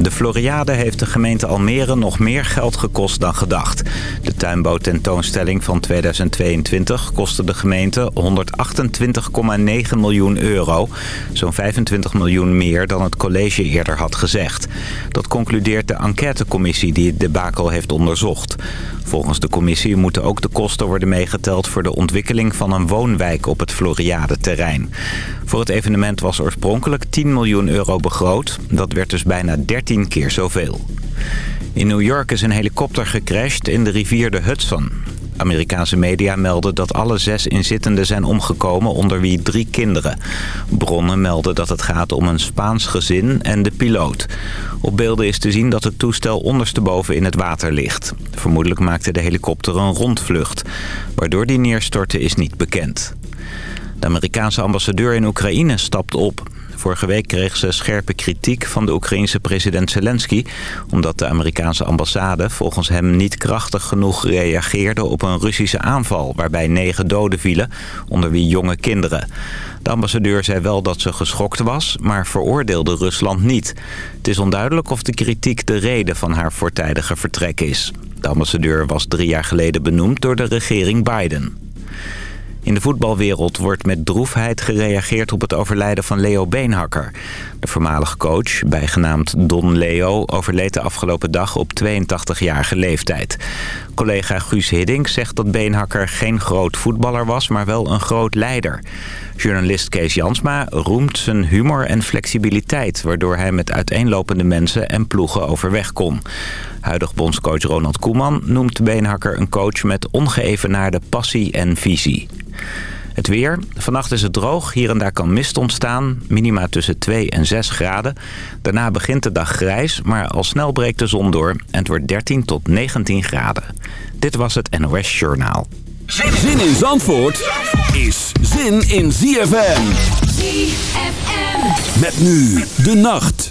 De Floriade heeft de gemeente Almere nog meer geld gekost dan gedacht. De tuinboottentoonstelling van 2022 kostte de gemeente 128,9 miljoen euro. Zo'n 25 miljoen meer dan het college eerder had gezegd. Dat concludeert de enquêtecommissie die het debakel heeft onderzocht. Volgens de commissie moeten ook de kosten worden meegeteld... voor de ontwikkeling van een woonwijk op het Floriade-terrein. Voor het evenement was oorspronkelijk 10 miljoen euro begroot. Dat werd dus bijna 13 keer zoveel. In New York is een helikopter gecrashed in de rivier de Hudson. Amerikaanse media melden dat alle zes inzittenden zijn omgekomen, onder wie drie kinderen. Bronnen melden dat het gaat om een Spaans gezin en de piloot. Op beelden is te zien dat het toestel ondersteboven in het water ligt. Vermoedelijk maakte de helikopter een rondvlucht. Waardoor die neerstortte is niet bekend. De Amerikaanse ambassadeur in Oekraïne stapt op. Vorige week kreeg ze scherpe kritiek van de Oekraïense president Zelensky... omdat de Amerikaanse ambassade volgens hem niet krachtig genoeg reageerde op een Russische aanval... waarbij negen doden vielen, onder wie jonge kinderen. De ambassadeur zei wel dat ze geschokt was, maar veroordeelde Rusland niet. Het is onduidelijk of de kritiek de reden van haar voortijdige vertrek is. De ambassadeur was drie jaar geleden benoemd door de regering Biden. In de voetbalwereld wordt met droefheid gereageerd op het overlijden van Leo Beenhakker. De voormalige coach, bijgenaamd Don Leo, overleed de afgelopen dag op 82-jarige leeftijd. Collega Guus Hiddink zegt dat Beenhakker geen groot voetballer was, maar wel een groot leider. Journalist Kees Jansma roemt zijn humor en flexibiliteit... waardoor hij met uiteenlopende mensen en ploegen overweg kon. Huidig bondscoach Ronald Koeman noemt Beenhakker een coach met ongeëvenaarde passie en visie. Het weer. Vannacht is het droog. Hier en daar kan mist ontstaan. Minima tussen 2 en 6 graden. Daarna begint de dag grijs, maar al snel breekt de zon door. En het wordt 13 tot 19 graden. Dit was het NOS Journaal. Zin in Zandvoort is zin in ZFM. ZFM. Met nu de nacht.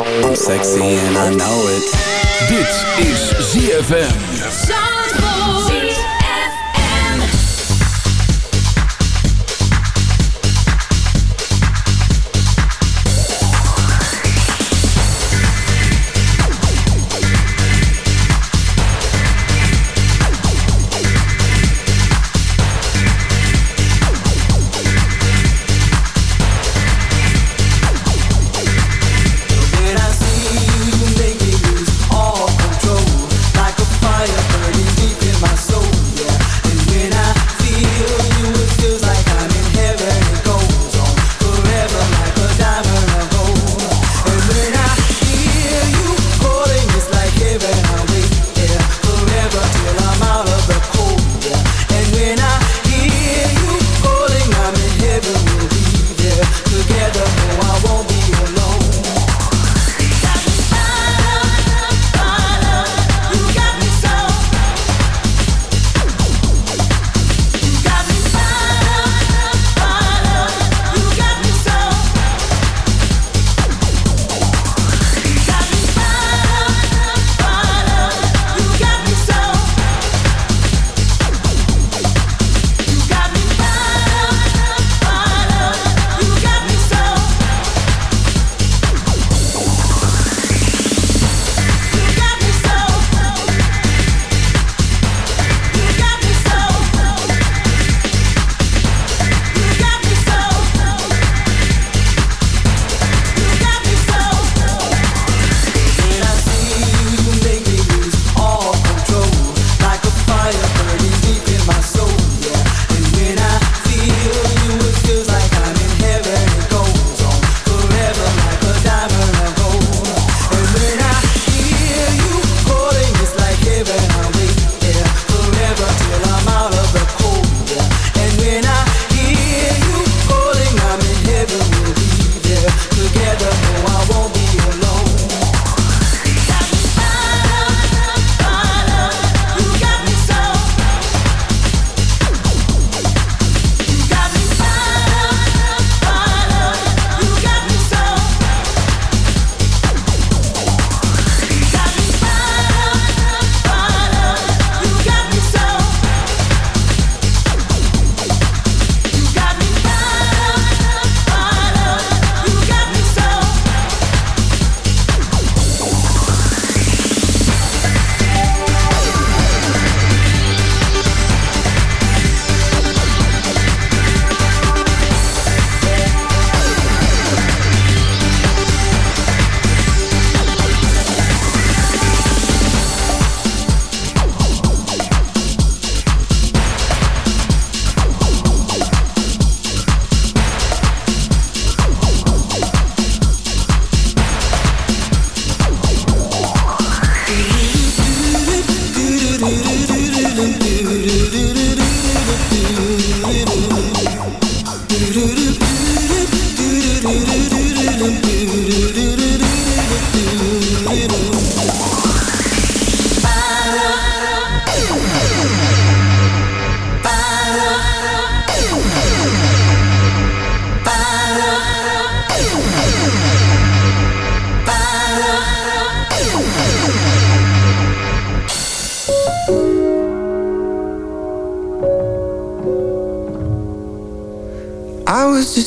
I'm sexy and I know it. Dit is ZFM.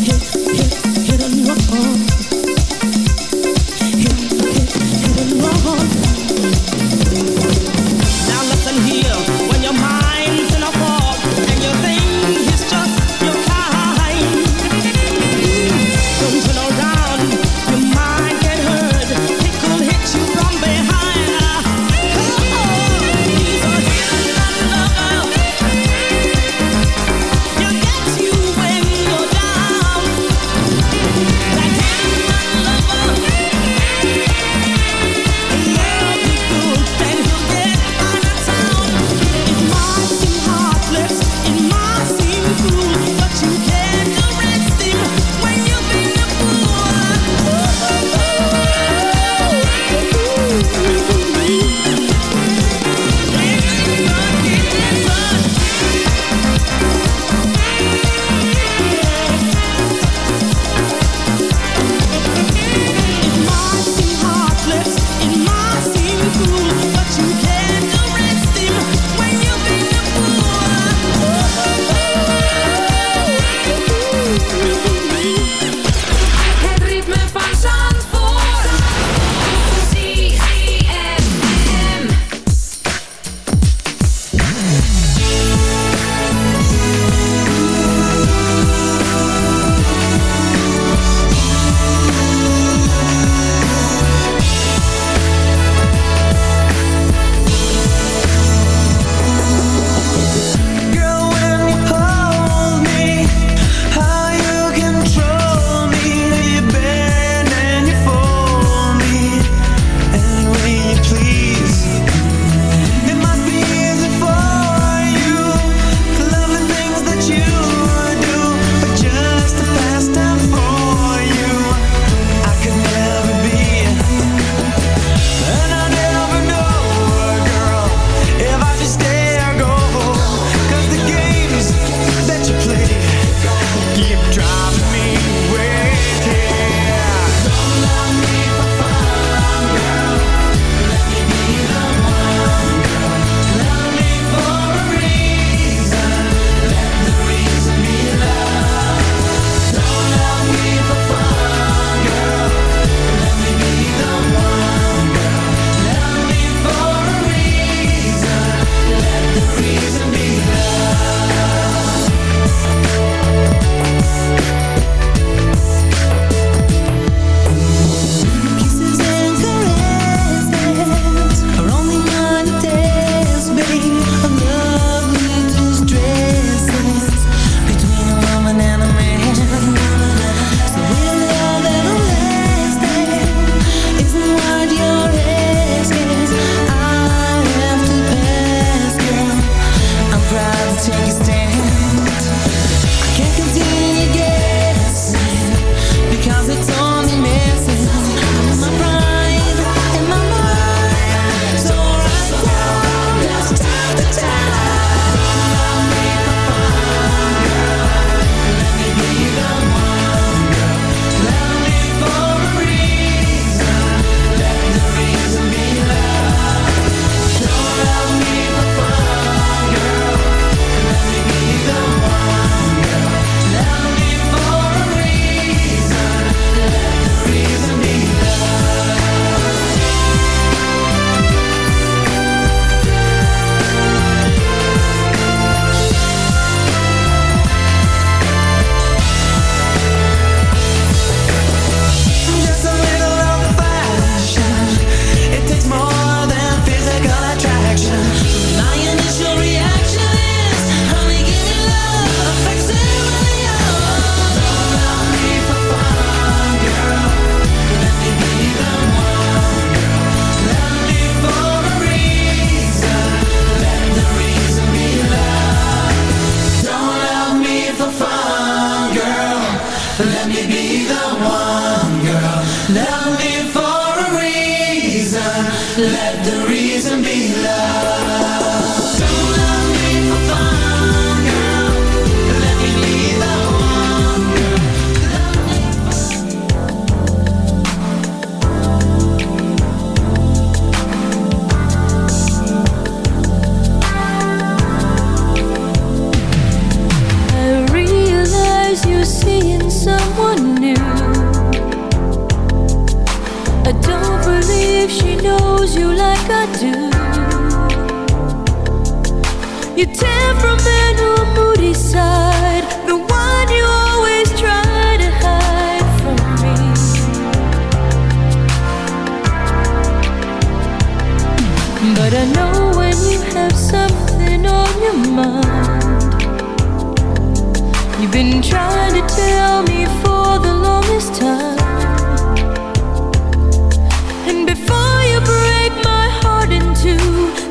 Hit, hit, hit and wrong. Hit,